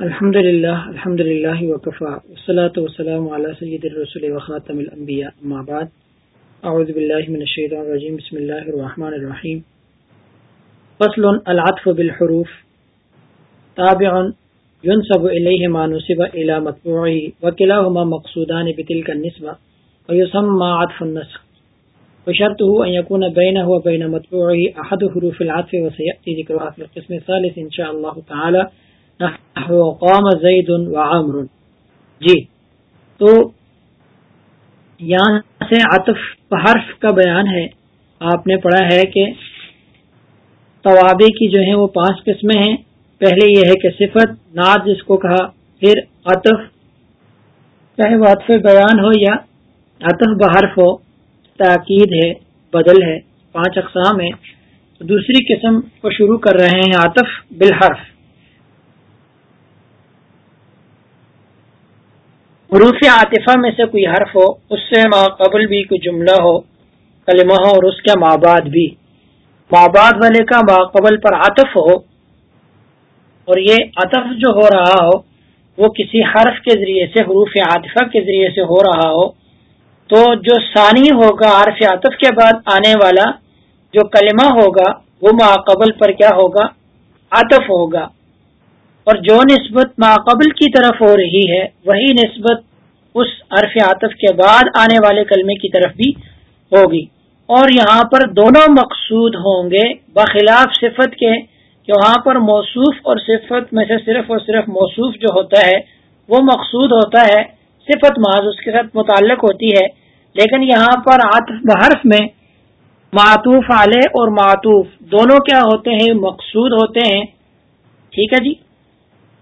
الحمد للہ الحمد للہ وقفا وسلاۃ وسلام علیہ سید الرسول وخاتم الانبیاء، اما بعد، اعوذ باللہ من الشیطان الرجیم، بسم اللہ الرحمن الرحیم. فصل العطف بالحروف. تابع ينسب الیہ ما نسب الى مطبوعه وكلاهما مقصودان بتلك النسبه ويسمى عطف النسخ. وشرطه ان يكون بينه وبين مطبوعه احد حروف العطف وسياتي ذكرها في القسم الثالث ان شاء الله تعالى قام زید و عامر جی. تو یہاں سے عطف حرف کا بیان ہے. آپ نے پڑھا ہے کہ توابے کی جو ہیں وہ پانچ قسمیں ہیں. پہلے یہ ہے کہ صفت، ناد جس کو کہا، پھر عطف. چاہے وہ عطف بیان ہو یا عطف بحرف ہو، تاکید ہے، بدل ہے، پانچ اقسام ہیں. دوسری قسم کو شروع کر رہے ہیں عطف بالحرف. حروف عاطفہ میں سے کوئی حرف ہو، اس سے ما قبل بھی کوئی جملہ ہو، کلمہ ہو اور اس کے ماں بعد بھی۔ ماں بعد والے کا ما قبل پر عطف ہو اور یہ عطف جو ہو رہا ہو، وہ کسی حرف کے ذریعے سے، حروف عاطفہ کے ذریعے سے ہو رہا ہو، تو جو ثانی ہوگا حرف عطف کے بعد آنے والا، جو کلمہ ہوگا، وہ ما قبل پر کیا ہوگا؟ عطف ہوگا۔ اور جو نسبت ماقبل کی طرف ہو رہی ہے، وہی نسبت اس عرف عاطف کے بعد آنے والے کلمے کی طرف بھی ہوگی۔ اور یہاں پر دونوں مقصود ہوں گے، بخلاف صفت کے، کہ وہاں پر موصوف اور صفت میں سے صرف اور صرف موصوف جو ہوتا ہے، وہ مقصود ہوتا ہے، صفت محض اس کے ساتھ متعلق ہوتی ہے۔ لیکن یہاں پر عاطف بحرف میں معطوف علیہ اور معطوف دونوں کیا ہوتے ہیں؟ مقصود ہوتے ہیں۔ ٹھیک ہے جی؟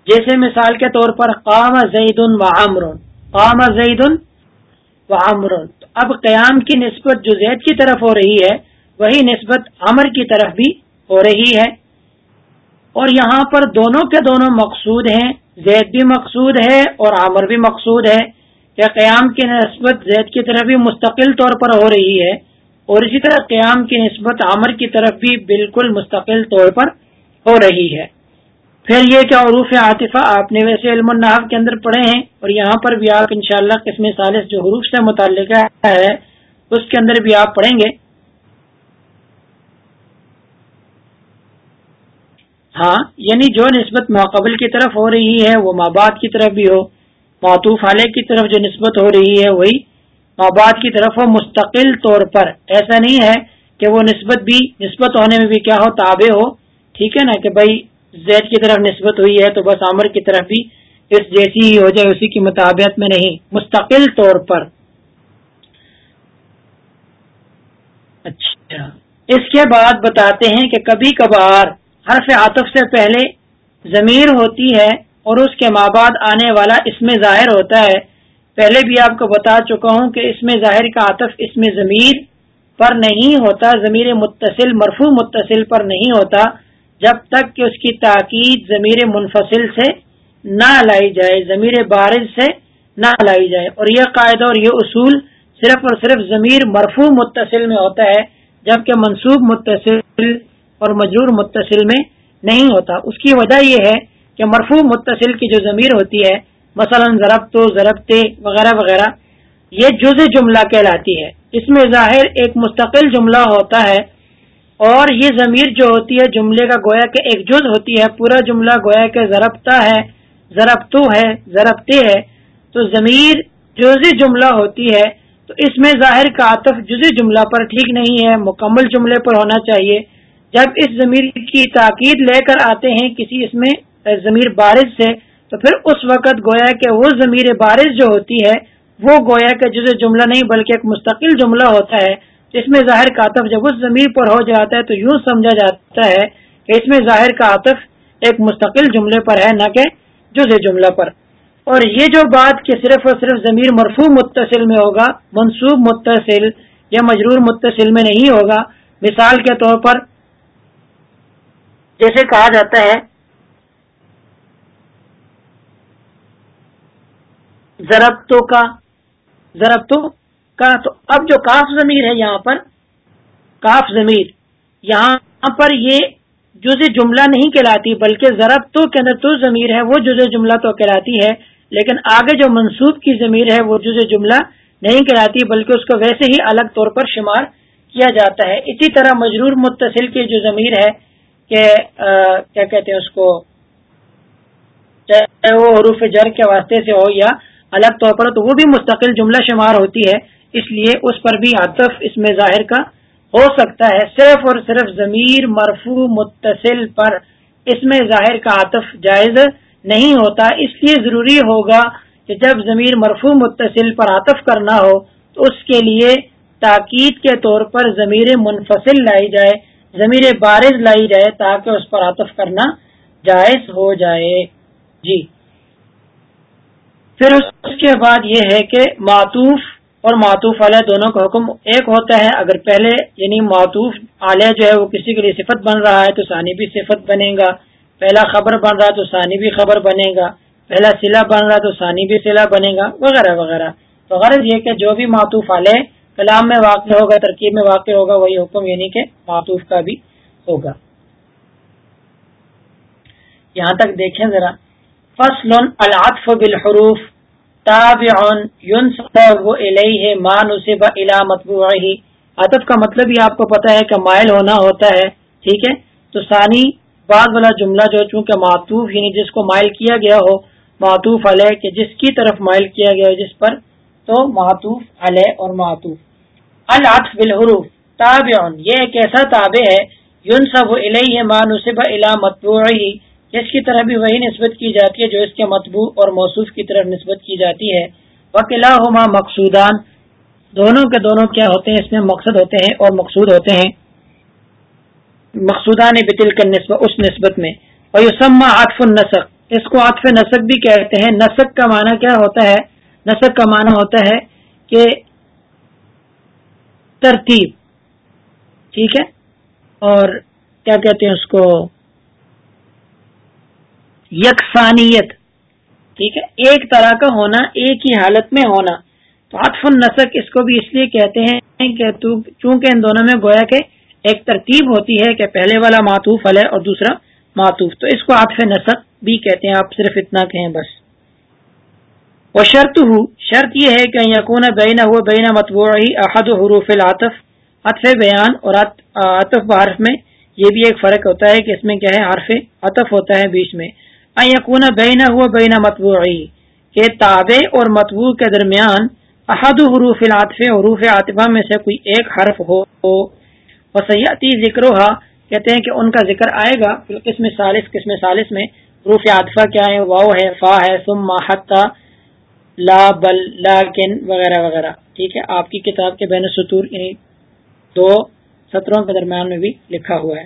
جیسے مثال کے طور پر قام زید و عمر قام زید و عمر اب قیام کی نسبت جو زید کی طرف ہو رہی ہے، وہی نسبت عمر کی طرف بھی ہو رہی ہے۔ اور یہاں پر دونوں کے دونوں مقصود ہیں، زید بھی مقصود ہے اور عمر بھی مقصود ہے کہ قیام کی نسبت زید کی طرف بھی مستقل طور پر ہو رہی ہے اور اسی طرح قیام کی نسبت عمر کی طرف بھی بالکل مستقل طور پر ہو رہی ہے۔ پھر یہ کہ عروف عاطفہ آپ نے ویسے علم النحف کے اندر پڑھے ہیں اور یہاں پر بھی آپ انشاءاللہ قسم سالس جو حروف سے متعلق ہے، اس کے اندر بھی آپ پڑھیں گے۔ ہاں یعنی جو نسبت ماقبل کی طرف ہو رہی ہے، وہ ماں باپ کی طرف بھی ہو، معطوف علیہ کی طرف جو نسبت ہو رہی ہے، وہی ماں باپ کی طرف ہو، مستقل طور پر۔ ایسا نہیں ہے کہ وہ نسبت بھی، نسبت ہونے میں بھی کیا ہو، تابع ہو۔ ٹھیک ہے نا کہ بھائی زید کی طرف نسبت ہوئی ہے تو بس عمر کی طرف بھی اس جیسی ہی ہو جائے، اسی کی مطابعت میں نہیں، مستقل طور پر۔ اچھا۔ اس کے بعد بتاتے ہیں کہ کبھی کبھار حرف عاطف سے پہلے ضمیر ہوتی ہے اور اس کے ماں بعد آنے والا اس میں ظاہر ہوتا ہے۔ پہلے بھی آپ کو بتا چکا ہوں کہ اس میں ظاہر کا عاطف اس میں ضمیر پر نہیں ہوتا، ضمیر متصل، مرفوع متصل پر نہیں ہوتا۔ جب تک کہ اس کی تاکید ضمیر منفصل سے نہ لائی جائے، ضمیر بارز سے نہ لائی جائے۔ اور یہ قاعدہ اور یہ اصول صرف اور صرف ضمیر مرفوع متصل میں ہوتا ہے، جبکہ منصوب متصل اور مجرور متصل میں نہیں ہوتا۔ اس کی وجہ یہ ہے کہ مرفوع متصل کی جو ضمیر ہوتی ہے، مثلا ضرب تو ضربتے وغیرہ وغیرہ، یہ جز جملہ کہلاتی ہے۔ اس میں ظاہر ایک مستقل جملہ ہوتا ہے اور یہ ضمیر جو ہوتی ہے، جملے کا گویا کہ ایک جز ہوتی ہے، پورا جملہ گویا کہ ضربتا ہے، ضربتو ہے، ضربتے ہے۔ تو ضمیر جزی جملہ ہوتی ہے، تو اس میں ظاہر کا عطف جزی جملہ پر ٹھیک نہیں ہے، مکمل جملے پر ہونا چاہیے۔ جب اس ضمیر کی تاکید لے کر آتے ہیں کسی اس میں ضمیر بارش سے، تو پھر اس وقت گویا کہ وہ ضمیر بارش جو ہوتی ہے، وہ گویا کہ جز جملہ نہیں، بلکہ ایک مستقل جملہ ہوتا ہے۔ اس میں ظاہر کا عطف جب اس ضمیر پر ہو جاتا ہے تو یوں سمجھا جاتا ہے کہ اس میں ظاہر کا عطف ایک مستقل جملے پر ہے، نہ کہ جز جملہ پر۔ اور یہ جو بات کہ صرف اور صرف ضمیر مرفوع متصل میں ہوگا، منصوب متصل یا مجرور متصل میں نہیں ہوگا، مثال کے طور پر جیسے کہا جاتا ہے، ضربتوں کا، ضربتوں کا تو اب جو کاف ضمیر ہے یہاں پر کاف ضمیر. یہاں پر یہ جز جملہ نہیں کہلاتی، بلکہ ضرب تو کے اندر تو ضمیر ہے، وہ جز جملہ تو کہلاتی ہے، لیکن آگے جو منصوب کی ضمیر ہے، وہ جز جملہ نہیں کہلاتی، بلکہ اس کو ویسے ہی الگ طور پر شمار کیا جاتا ہے۔ اسی طرح مجرور متصل کی جو ضمیر ہے کہ کیا کہتے ہیں اس کو؟ چاہے وہ حروف جر کے واسطے سے ہو یا الگ طور پر تو وہ بھی مستقل جملہ شمار ہوتی ہے، اس لیے اس پر بھی عطف اس میں ظاہر کا ہو سکتا ہے۔ صرف اور صرف ضمیر مرفو متصل پر اس میں ظاہر کا عطف جائز نہیں ہوتا۔ اس لیے ضروری ہوگا کہ جب ضمیر مرفو متصل پر عطف کرنا ہو، تو اس کے لیے تاکید کے طور پر ضمیر منفصل لائی جائے، ضمیر بارز لائی جائے تاکہ اس پر عطف کرنا جائز ہو جائے۔ جی۔ پھر اس کے بعد یہ ہے کہ معطوف اور معطوف علیہ دونوں کا حکم ایک ہوتا ہے۔ اگر پہلے یعنی معطوف علیہ جو ہے وہ کسی کے لیے صفت بن رہا ہے تو ثانی بھی صفت بنے گا۔ پہلا خبر بن رہا ہے تو ثانی بھی خبر بنے گا۔ پہلا سلا بن رہا ہے تو ثانی بھی سلا بنے گا۔ وغیرہ وغیرہ۔ تو غرض یہ کہ جو بھی معطوف علیہ کلام میں واقع ہوگا، ترکیب میں واقع ہوگا، وہی حکم یعنی کہ معطوف کا بھی ہوگا۔ یہاں تک دیکھیں ذرا۔ فصل العطف بالحروف ينسب الیہ ما نصب الى مطبوعه. عطف کا مطلب ہی آپ کو پتا ہے کہ مائل ہونا ہوتا ہے، ٹھیک ہے؟ تو ثانی بعد والا جملہ جو چونکہ معطوف یعنی جس کو مائل کیا گیا ہو، معطوف علیہ، کہ جس کی طرف مائل کیا گیا ہو، جس پر، تو معطوف علیہ اور معطوف. العطف بالحروف، تابع، یہ ایک ایسا تابع ہے، ينسب الیہ ما نصب الى مطبوعه. جس کی طرف بھی وہی نسبت کی جاتی ہے جو اس کے مطبوع اور موصوف کی طرف نسبت کی جاتی ہے۔ وکلا ہما مقصودان۔ دونوں کے دونوں کیا ہوتے ہیں؟ اس میں مقصد ہوتے ہیں اور مقصود ہوتے ہیں۔ مقصودان بتل کا نسبت اس نسبت میں۔ اور یوسما عطف النسق اس کو عطف نسق بھی کہتے ہیں۔ نسق کا معنی کیا ہوتا ہے؟ نسق کا معنی ہوتا ہے کہ ترتیب۔ ٹھیک ہے؟ اور کیا کہتے ہیں اس کو؟ یکسانیت۔ ٹھیک ہے؟ ایک طرح کا ہونا، ایک ہی حالت میں ہونا۔ تو عطف النسق اس کو بھی اس لیے کہتے ہیں کہ چونکہ ان دونوں میں گویا کہ ایک ترتیب ہوتی ہے کہ پہلے والا معطوف ہے اور دوسرا معطوف، تو اس کو عطف نسق بھی کہتے ہیں، آپ صرف اتنا کہیں بس۔ وہ شرط ہو شرط یہ ہے کہ یقون بینا ہوا بینا متبوع احد حروف العطف۔ عطف بیان اور عطف بحرف میں یہ بھی ایک فرق ہوتا ہے کہ اس میں کیا ہے؟ حرف عطف ہوتا ہے بیچ میں۔ یقون بینا ہوا بینا متبوعی کہ تابع اور متبوع کے درمیان احد حروف العطف حروف عاطفہ میں سے کوئی ایک حرف ہو وسیعتی ذکر کہتے ہیں کہ ان کا ذکر آئے گا قسم سالس قسم سالس میں حروف عاطفہ کیا ہے واؤ ہے، فا ہے، ثم حتی، لا، بل لیکن وغیرہ وغیرہ۔ ٹھیک ہے، آپ کی کتاب کے بین سطور یعنی دو سطروں کے درمیان میں بھی لکھا ہوا ہے۔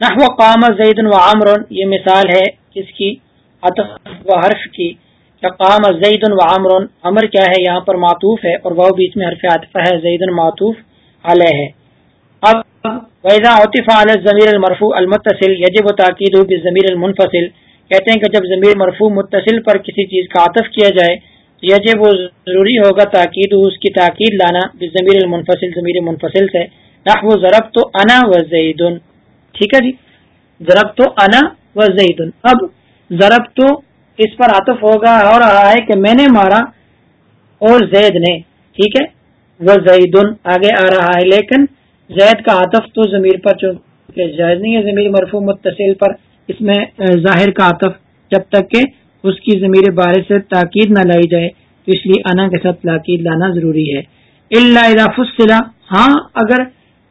نحو قام زید و عمر یہ مثال ہے کس کی عطف و حرف کی قام زید و عمر عمر کیا ہے؟ یہاں پر معطوف ہے اور وہ بیچ میں حرف عطف ہے زید معطوف علیہ ہے۔ اب ویزا عطف علی ضمیر المرفوع المتصل، یجب و تاکید بالضمیر المنفصل۔ کہتے ہیں کہ جب ضمیر مرفوع متصل پر کسی چیز کا عطف کیا جائے تو یجب وہ ضروری ہوگا تاکید اس کی تاکید لانا۔ بالضمیر المنفصل، ضمیر منفصل سے۔ نحو ضرب تو انا و زیدن۔ ٹھیک ہے جی؟ ضرب تو انا و زیدن. اب ضرب تو اس پر عطف ہوگا ہو رہا ہے کہ میں نے مارا اور زید نے، ٹھیک ہے؟ وہ زیدن، آگے آ رہا ہے، لیکن زید کا عطف تو ضمیر پر، چونکہ جائز نہیں ہے، ضمیر مرفوع متصل پر اس میں ظاہر کا عطف، جب تک کہ اس کی ضمیر بارے سے تاکید نہ لائی جائے، تو اس لیے انا کے ساتھ تاکید لانا ضروری ہے۔ اللہ فصلہ ہاں اگر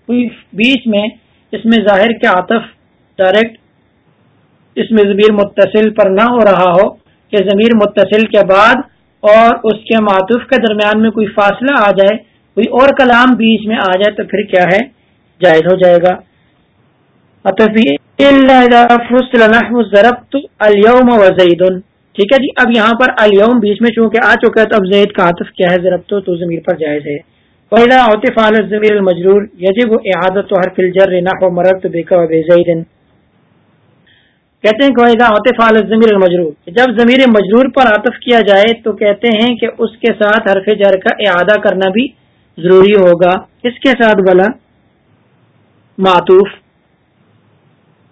کوئی بیچ میں اس میں ظاہر کے عطف ڈائریکٹ اس میں ضمیر متصل پر نہ ہو رہا ہو کہ ضمیر متصل کے بعد اور اس کے معطف کے درمیان میں کوئی فاصلہ آ جائے، کوئی اور کلام بیچ میں آ جائے تو پھر کیا ہے؟ جائز ہو جائے گا۔ ضرب الوم و زید۔ ٹھیک ہے جی اب یہاں پر الوم بیچ میں چونکہ آ چکا ہے تو اب زید کا عطف کیا ہے؟ ضرب تو ضمیر پر جائز ہے۔ پہلا عطف علی الضمیر المجرور، یجب اعادت حرف الجر نحو مررت بک و بزید۔ کہتے ہیں کہ اذا عطف علی الضمیر المجرور جب ضمیر مجرور پر عطف کیا جائے تو کہتے ہیں کہ اس کے ساتھ حرف جر کا اعادہ کرنا بھی ضروری ہوگا۔ اس کے ساتھ بلا معطوف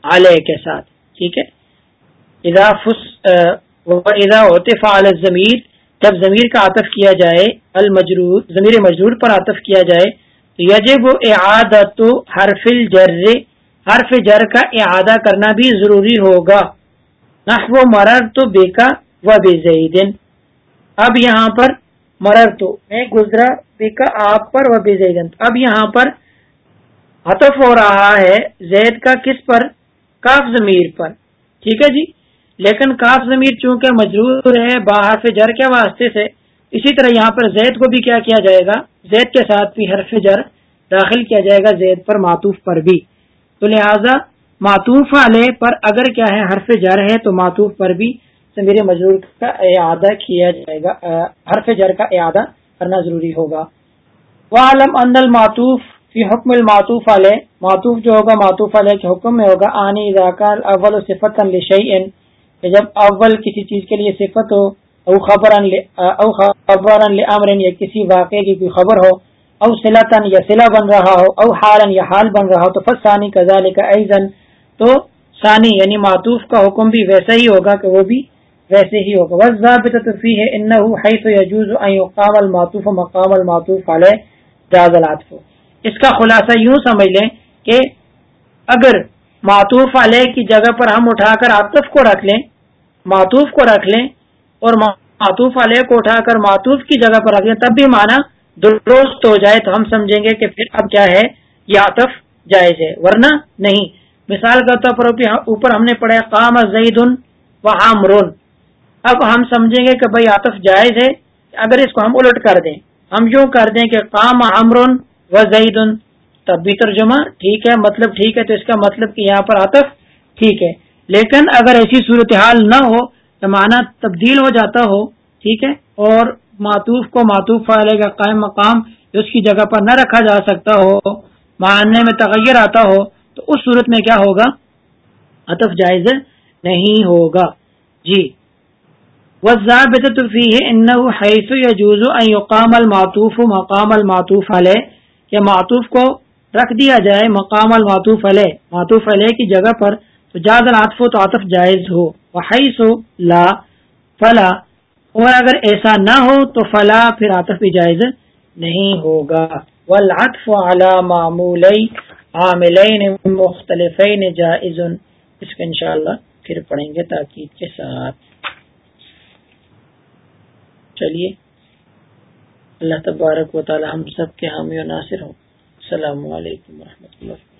علیہ کے ساتھ، ٹھیک ہے؟ اذا عطف علی الضمیر جب ضمیر کا عطف کیا جائے، المجرور ضمیر مجرور پر عطف کیا جائے تو یجب اعادت حرف الجر حرف جر کا اعادہ کرنا بھی ضروری ہوگا۔ نحو مرر تو بیکا و بے اب یہاں پر مرر تو میں گزرا بیکا آپ پر و بے اب یہاں پر عطف ہو رہا ہے زید کا کس پر؟ کاف ضمیر پر۔ ٹھیک ہے جی؟ لیکن کاف ضمیر چونکہ مجرور ہے باہر سے جر کے واسطے سے، اسی طرح یہاں پر زید کو بھی کیا کیا جائے گا؟ زید کے ساتھ بھی حرف جر داخل کیا جائے گا، زید پر معطوف پر بھی۔ تو لہذا معطوف علیہ پر اگر کیا ہے حرف جر ہے تو معطوف پر بھی ضمیر مجرور کا اعادہ کیا جائے گا حرف جر کا اعادہ کرنا ضروری ہوگا۔ وہ عالم ان المعطوف فی حکم المعطوف علیہ۔ معطوف جو ہوگا، معطوف علیہ کے حکم میں ہوگا۔ آنی اضاکہ اول صفت لشعین کہ جب اول کسی چیز کے لیے صفت ہو، او خبر او خبر یا کسی واقعے کی کوئی خبر ہو او سلاطن یا سلا بن رہا ہو او حالن یا حال بن رہا ہو، تو فس ثانی کا کا ایزن تو ثانی یعنی معطوف کا حکم بھی ویسا ہی ہوگا کہ وہ بھی ویسے ہی ہوگا۔ بس ضابط فی ہے ان حیث یجوز ان المعطوف مقام المعطوف علیہ جاز العطف۔ اس کا خلاصہ یوں سمجھ لیں کہ اگر معطوف علیہ کی جگہ پر ہم اٹھا کر عطف کو رکھ لیں، معطوف کو رکھ لیں اور معطوف علیہ کو اٹھا کر معطوف کی جگہ پر رکھ لیں، تب بھی مانا درست ہو جائے تو ہم سمجھیں گے کہ پھر اب کیا ہے؟ یہ عطف جائز ہے، ورنہ نہیں۔ مثال کے طور پر اوپر ہم نے پڑھا قام زید و عامرون۔ اب ہم سمجھیں گے کہ بھائی عطف جائز ہے، اگر اس کو ہم الٹ کر دیں۔ ہم یوں کر دیں کہ قام عامرون و زید تب بھی ترجمہ ٹھیک ہے مطلب ٹھیک ہے، تو اس کا مطلب کہ یہاں پر عطف ٹھیک ہے۔ لیکن اگر ایسی صورتحال نہ ہو، تو معنی تبدیل ہو جاتا ہو، ٹھیک ہے، اور معطوف کو معطوف فعلے کا قائم مقام اس کی جگہ پر نہ رکھا جا سکتا ہو معنی میں تغیر آتا ہو، تو اس صورت میں کیا ہوگا؟ عطف جائز نہیں ہوگا۔ جی۔ حیث يجوز ان يقام المعطوف مقام المعطوف علیہ کہ معطوف کو رکھ دیا جائے مقام المعطوف علیہ معطوف علیہ کی جگہ پر تو جاد العطف تو عطف جائز ہو۔ وحیث لا فلا اور اگر ایسا نہ ہو تو فلا پھر عطف بھی جائز نہیں ہوگا۔ والعطف على معمولی عاملین، مختلفین جائز۔ اس کو انشاءاللہ پھر پڑھیں گے تاکید کے ساتھ۔ چلیے، اللہ تبارک و تعالی ہم سب کے حامی و ناصر ہوں۔ السلام علیکم ورحمۃ اللہ۔